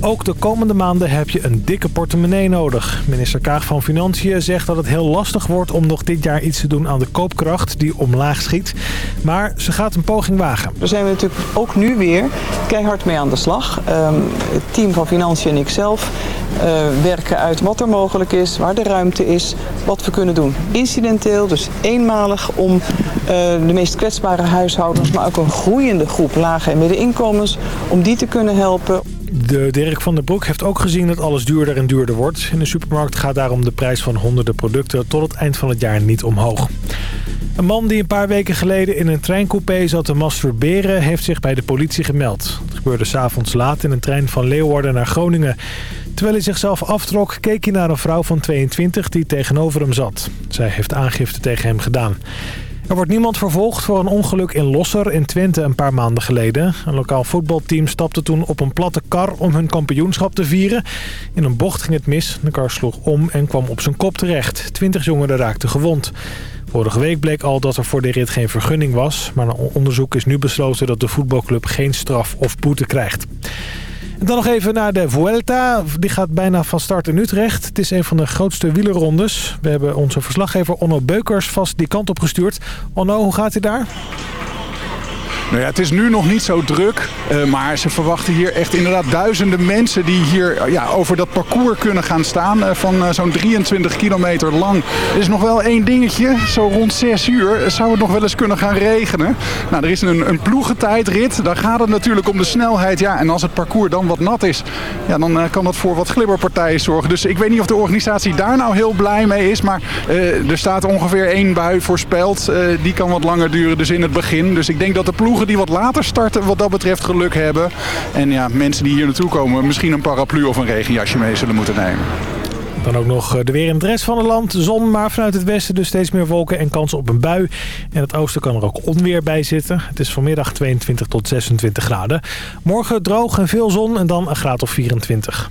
Ook de komende maanden heb je een dikke portemonnee nodig. Minister Kaag van Financiën zegt dat het heel lastig wordt om nog dit jaar iets te doen aan de koopkracht die omlaag schiet. Maar ze gaat een poging wagen. Daar zijn we natuurlijk ook nu weer keihard mee aan de slag. Ehm, het team van Financiën en ik zelf uh, werken uit wat er mogelijk is, waar de ruimte is, wat we kunnen doen. Incidenteel, dus eenmalig om uh, de meest kwetsbare huishoudens, maar ook een groeiende groep lage en middeninkomens, om die te kunnen helpen. De Dirk van der Broek heeft ook gezien dat alles duurder en duurder wordt. In de supermarkt gaat daarom de prijs van honderden producten tot het eind van het jaar niet omhoog. Een man die een paar weken geleden in een treincoupé zat te masturberen... heeft zich bij de politie gemeld. Het gebeurde s'avonds laat in een trein van Leeuwarden naar Groningen. Terwijl hij zichzelf aftrok, keek hij naar een vrouw van 22 die tegenover hem zat. Zij heeft aangifte tegen hem gedaan. Er wordt niemand vervolgd voor een ongeluk in Losser in Twente een paar maanden geleden. Een lokaal voetbalteam stapte toen op een platte kar om hun kampioenschap te vieren. In een bocht ging het mis. De kar sloeg om en kwam op zijn kop terecht. Twintig jongeren raakten gewond. Vorige week bleek al dat er voor de rit geen vergunning was. Maar een onderzoek is nu besloten dat de voetbalclub geen straf of boete krijgt. Dan nog even naar de Vuelta. Die gaat bijna van start in Utrecht. Het is een van de grootste wielerrondes. We hebben onze verslaggever Onno Beukers vast die kant op gestuurd. Onno, hoe gaat hij daar? Nou ja, het is nu nog niet zo druk, uh, maar ze verwachten hier echt inderdaad duizenden mensen die hier ja, over dat parcours kunnen gaan staan uh, van zo'n 23 kilometer lang. Er is nog wel één dingetje, zo rond 6 uur zou het nog wel eens kunnen gaan regenen. Nou, er is een, een ploegentijdrit, daar gaat het natuurlijk om de snelheid. Ja, en als het parcours dan wat nat is, ja, dan kan dat voor wat glibberpartijen zorgen. Dus ik weet niet of de organisatie daar nou heel blij mee is, maar er staat ongeveer één bui voorspeld. die kan wat langer duren, dus in het begin. Dus ik denk dat de ploeg die wat later starten wat dat betreft geluk hebben. En ja, mensen die hier naartoe komen misschien een paraplu of een regenjasje mee zullen moeten nemen. Dan ook nog de weer in het rest van het land. Zon, maar vanuit het westen dus steeds meer wolken en kans op een bui. En het oosten kan er ook onweer bij zitten. Het is vanmiddag 22 tot 26 graden. Morgen droog en veel zon en dan een graad of 24.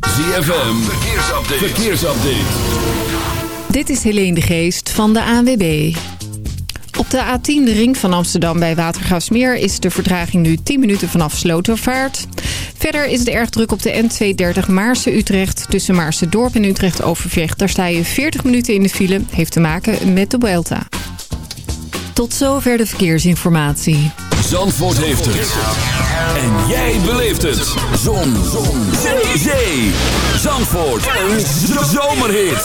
ZFM, verkeersupdate. verkeersupdate. Dit is Helene de Geest van de ANWB. Op de A10, de ring van Amsterdam bij Watergraafsmeer... is de vertraging nu 10 minuten vanaf Slotervaart. Verder is het erg druk op de N230 Maarse-Utrecht. Tussen Maarse-Dorp en Utrecht-Overvecht. Daar sta je 40 minuten in de file. Heeft te maken met de Welta. Tot zover de verkeersinformatie. Zandvoort heeft het. En jij beleeft het. Zon. Zon. Zee. Zandvoort. Een zomerhit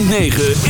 106.9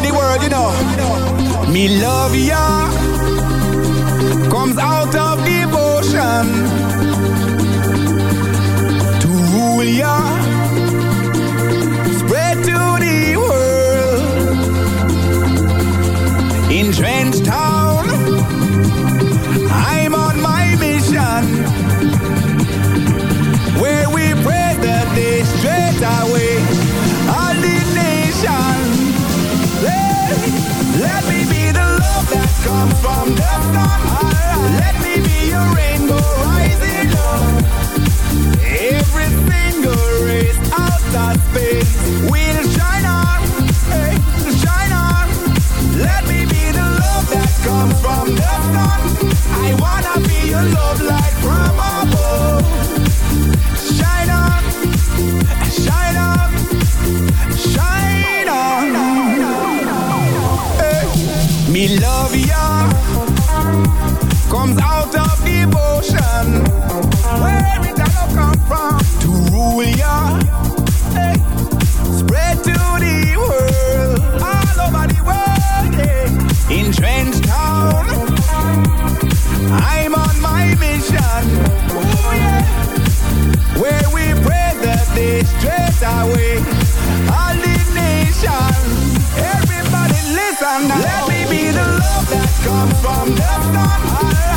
around the world, you know. Me love ya comes out of devotion to rule ya, spread to the world, entrenched out. come from, death all the. Everybody listen now. Let me be the love that comes from the sun.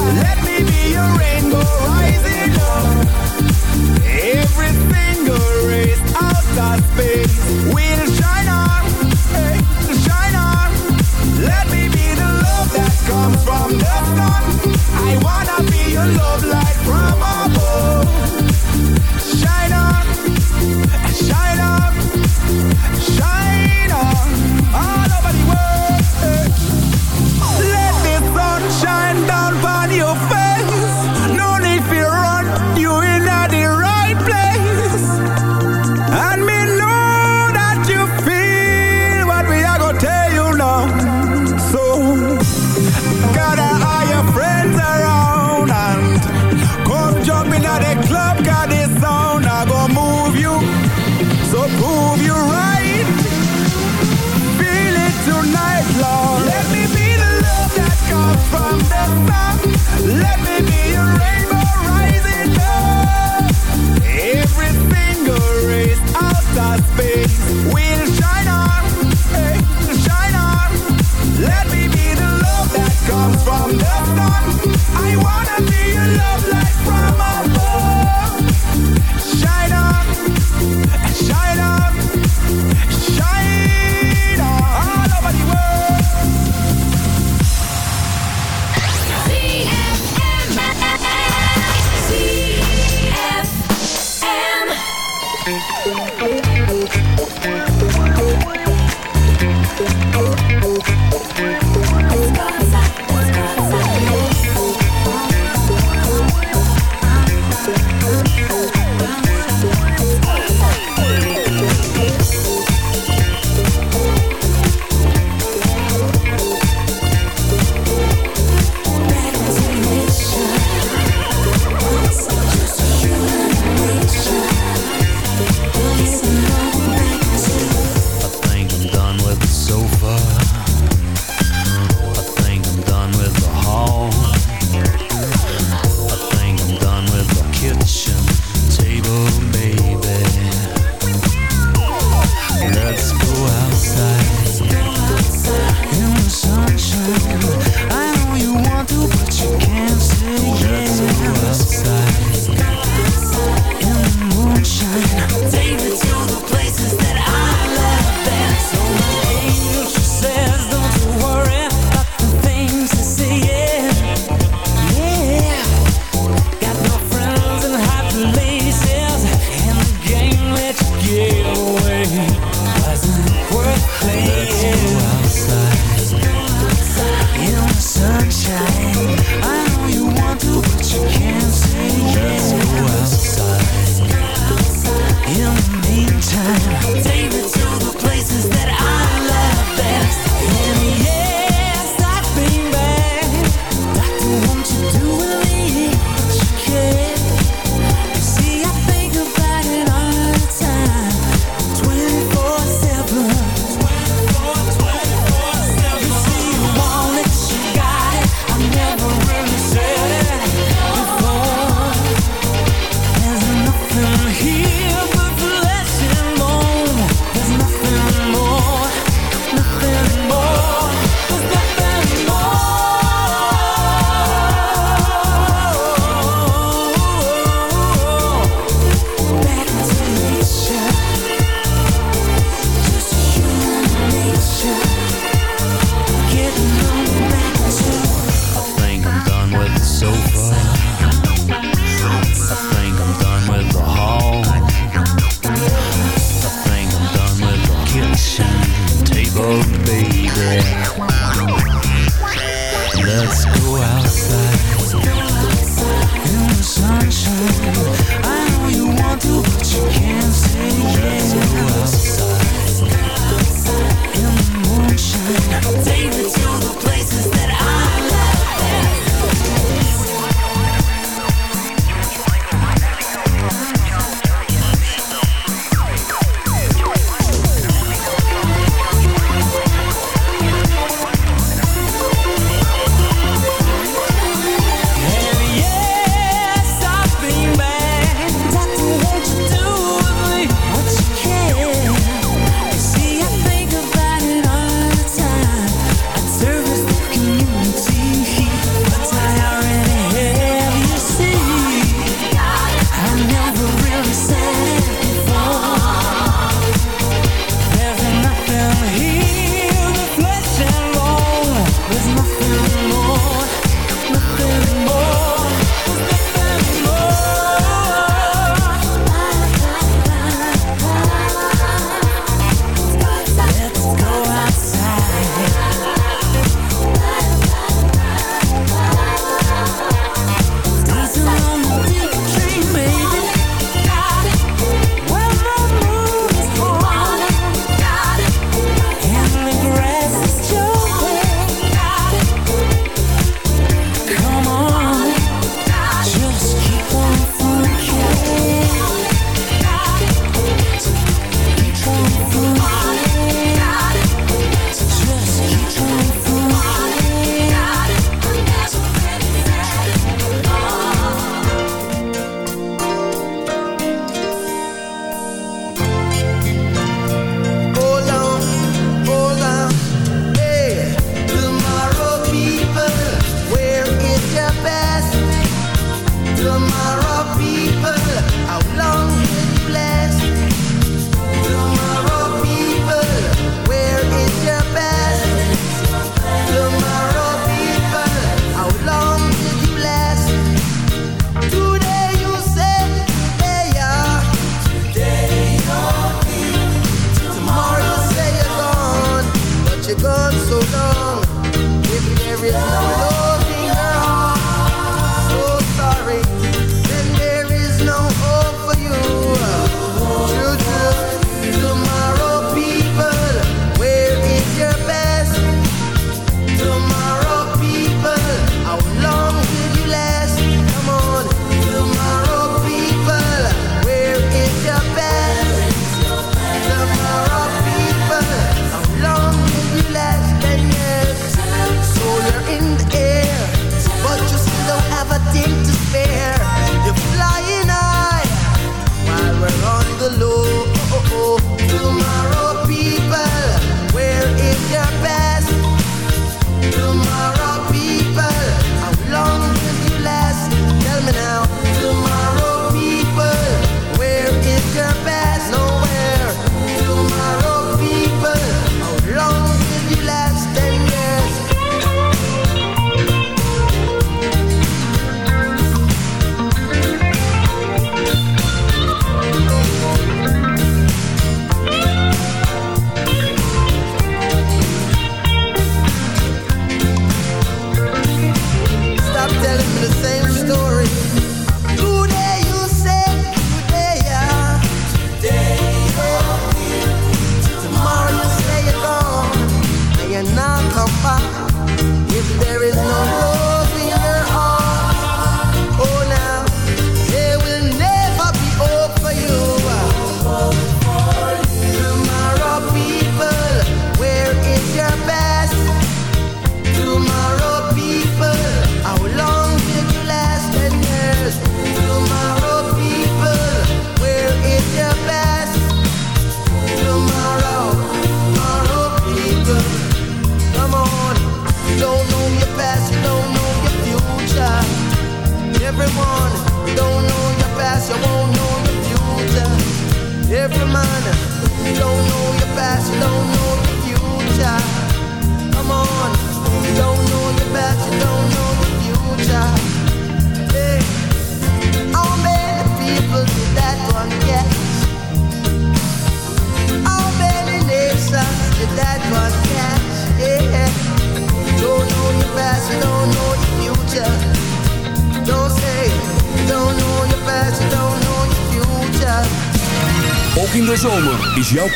Jouw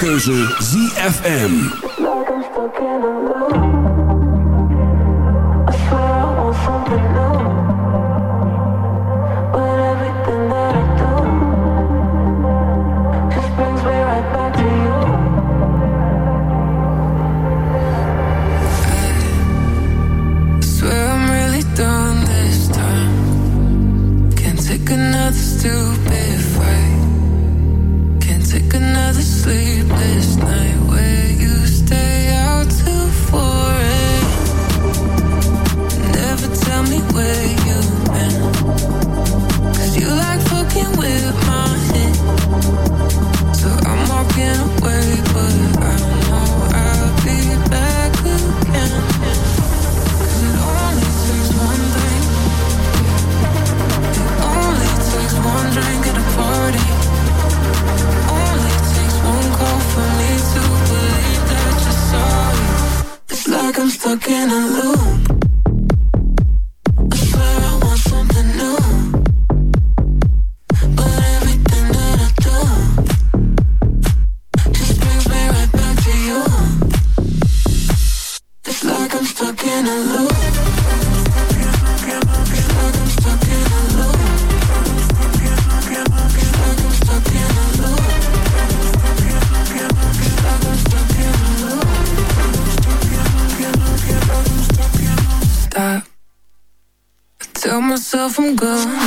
ZFM. from gold.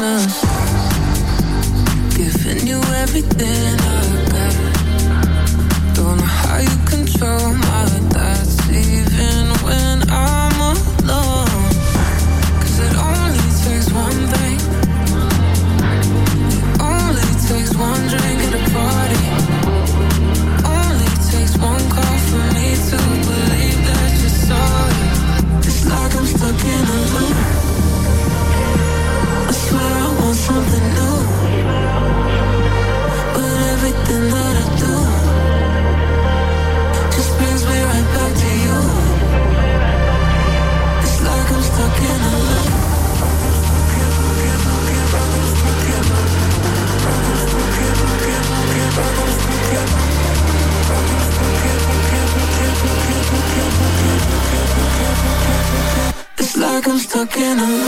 in a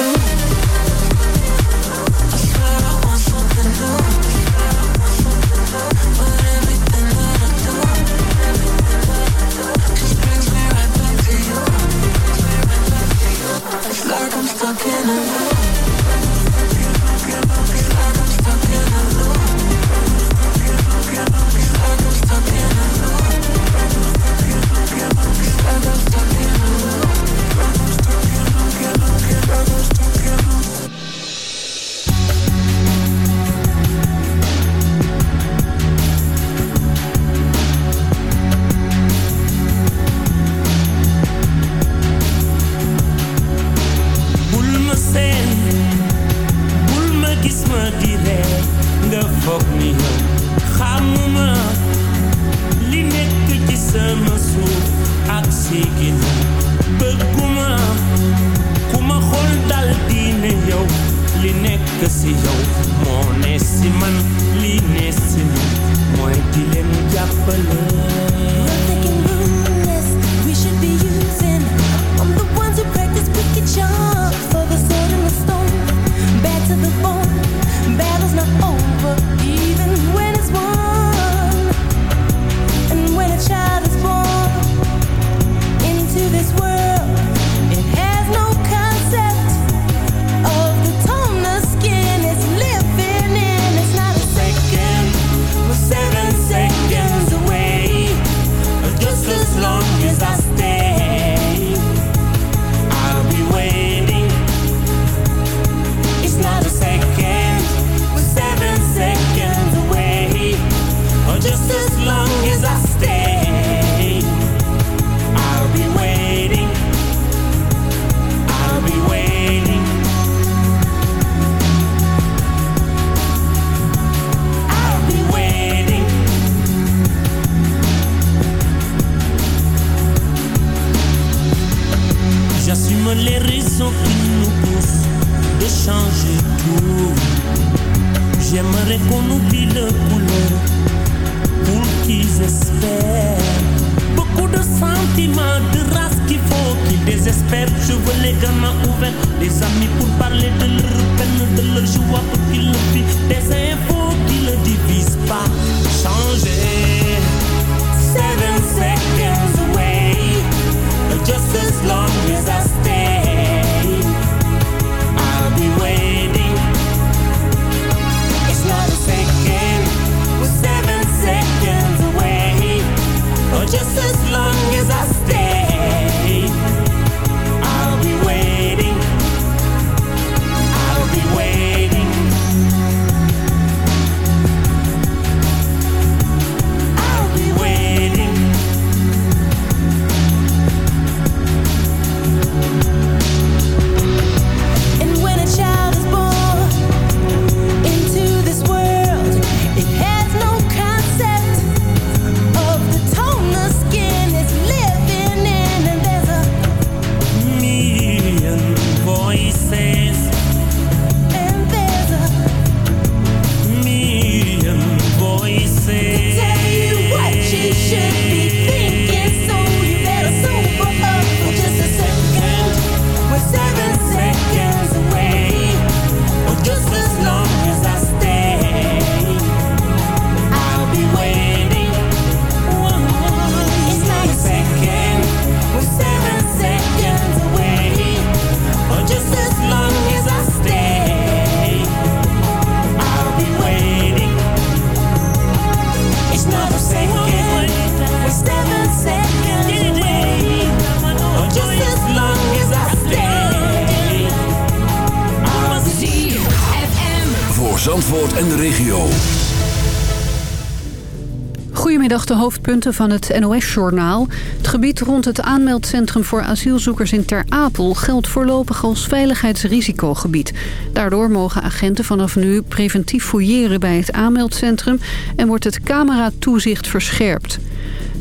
hoofdpunten van het NOS-journaal. Het gebied rond het aanmeldcentrum voor asielzoekers in Ter Apel... geldt voorlopig als veiligheidsrisicogebied. Daardoor mogen agenten vanaf nu preventief fouilleren bij het aanmeldcentrum... en wordt het cameratoezicht verscherpt.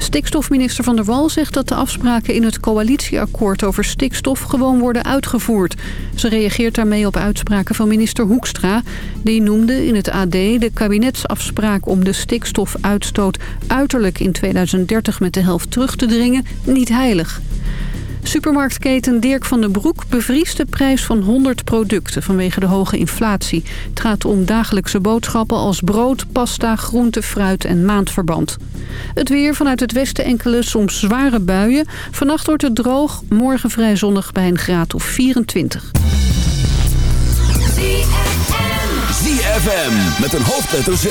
Stikstofminister Van der Wal zegt dat de afspraken in het coalitieakkoord over stikstof gewoon worden uitgevoerd. Ze reageert daarmee op uitspraken van minister Hoekstra. Die noemde in het AD de kabinetsafspraak om de stikstofuitstoot uiterlijk in 2030 met de helft terug te dringen niet heilig. Supermarktketen Dirk van den Broek bevriest de prijs van 100 producten vanwege de hoge inflatie. Het gaat om dagelijkse boodschappen als brood, pasta, groente, fruit en maandverband. Het weer vanuit het westen enkele soms zware buien. Vannacht wordt het droog, morgen vrij zonnig bij een graad of 24. ZFM met een hoofdletter Z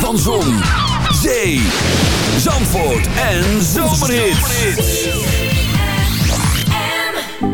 van zon, zee, Zandvoort en Zomerhit.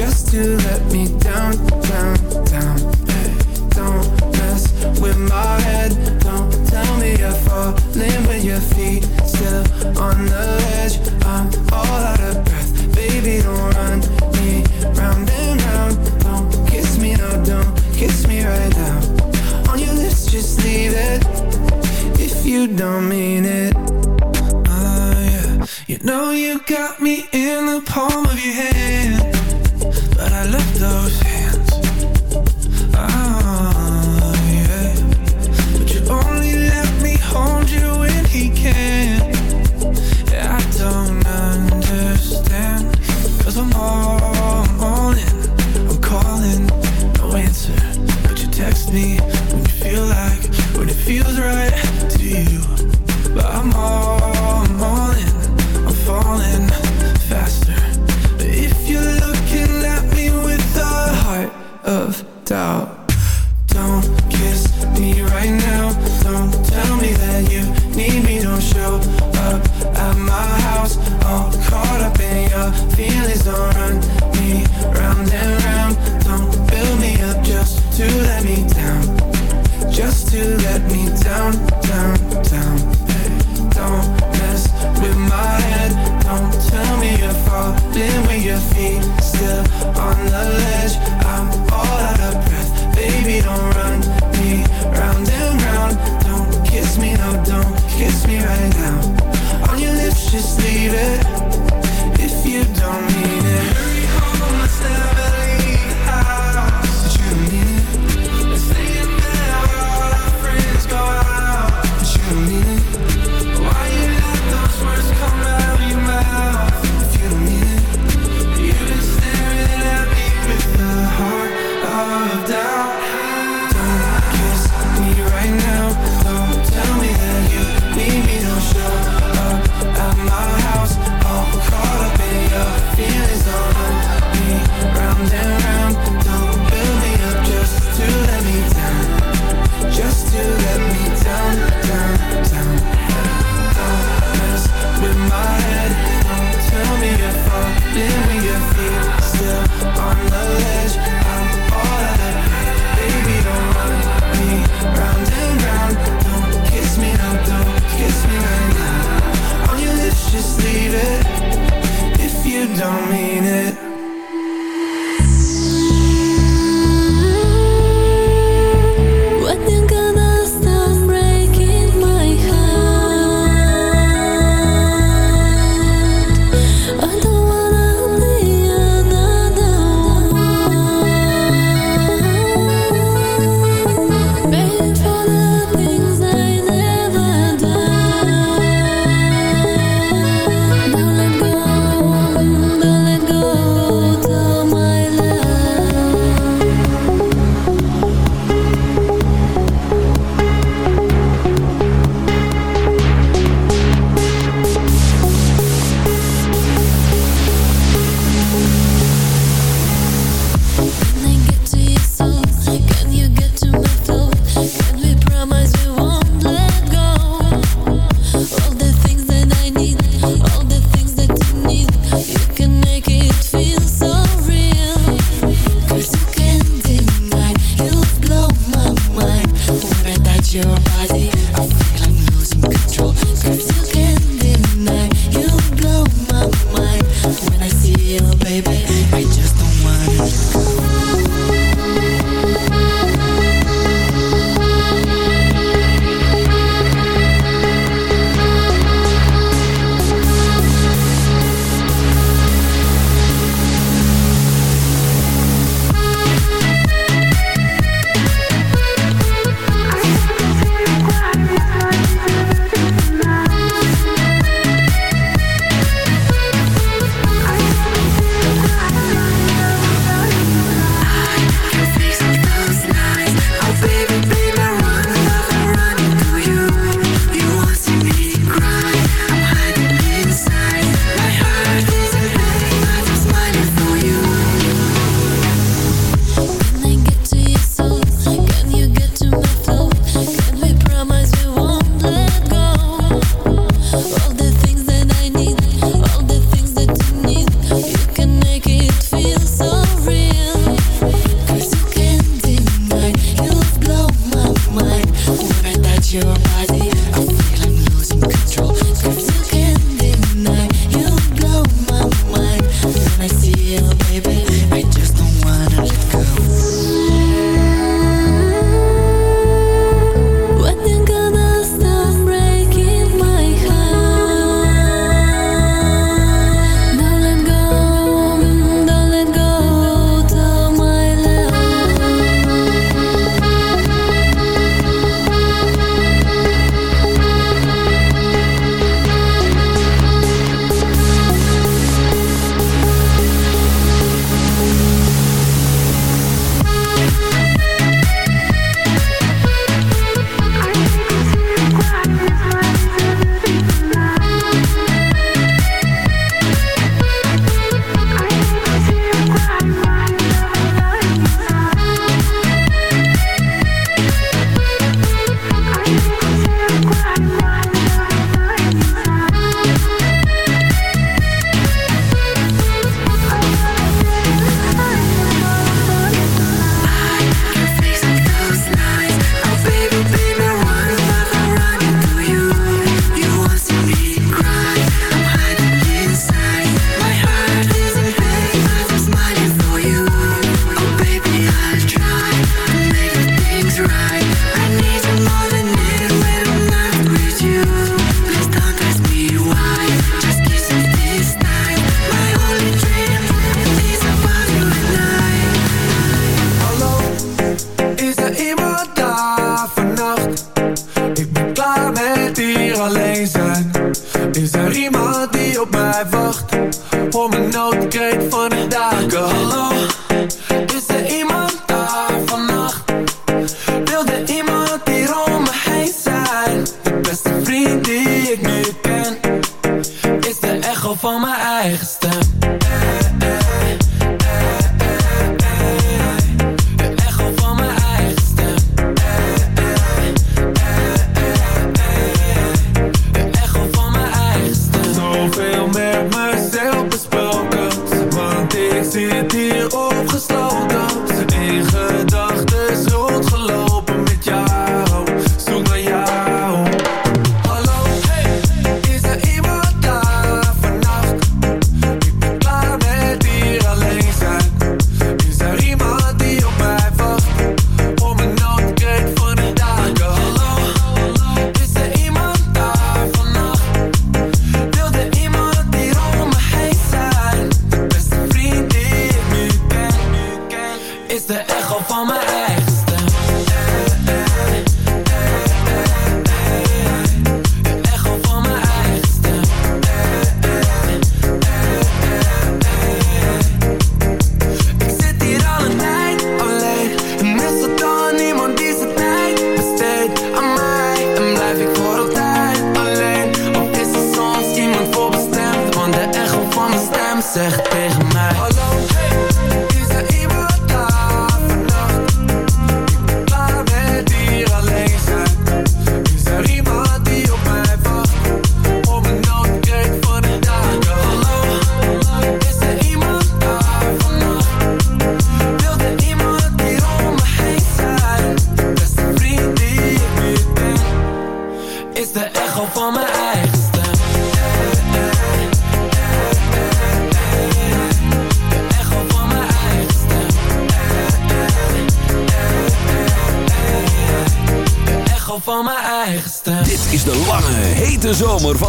just to let me down, down, down. Hey, don't mess with my head. Don't tell me you're falling with your feet Still on the ledge. I'm all out of breath. Baby, don't run me round and round. Don't kiss me, no, don't kiss me right now. On your lips, just leave it If you don't mean it. Oh, yeah. You know you got me in the palm of your hand But I left those hands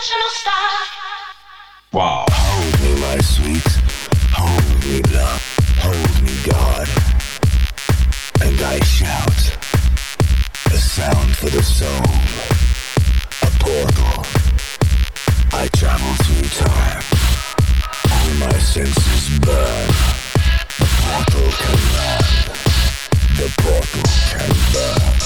International star. Wow. Hold me, my sweet. Hold me, love. Hold me, God. And I shout. A sound for the soul. A portal. I travel through time. All my senses burn. The portal can run. The portal can burn.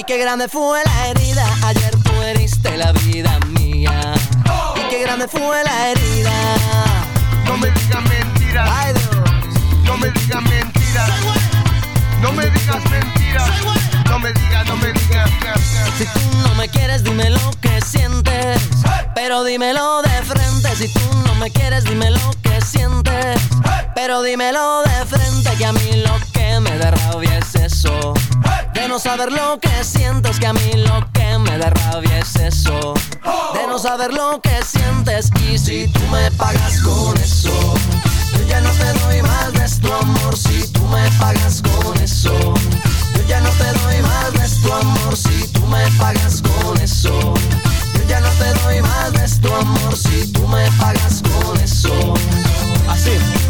Y qué grande fue la herida, ayer tú heriste la vida mía. Y qué grande fue la herida. No me digas mentiras. Ay, Dios. No me digas mentiras. No me digas mentiras. No me digas, no me digas. Si tú no me quieres, dime lo que sientes. Pero dímelo de frente. Si tú no me quieres, dime lo que sientes. Pero dímelo de frente. Que a mí lo que me da rabia es eso de no saber lo que sientes, que a mí lo que me da rabia es eso. De no saber lo que sientes y si tú me pagas con eso. Yo ya no te doy más de tu amor si tú me pagas con eso. Yo ya no te doy más de tu amor si tú me pagas con eso. Yo ya no te doy más de tu amor si tú me pagas con eso. Así.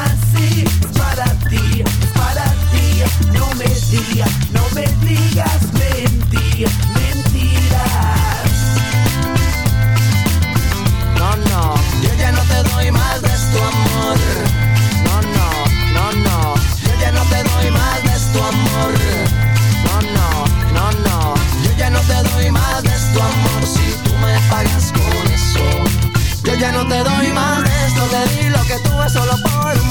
Para ti, es para ti. No me digas, no me digas mentiras, mentiras. No, no, yo ya no te doy más de tu amor. No, no, no, no, yo ya no te doy más de tu amor. No, no, no, no, yo ya no te doy más de tu amor si tú me pagas con eso. Yo ya no te doy más de esto, te di lo que tuve solo por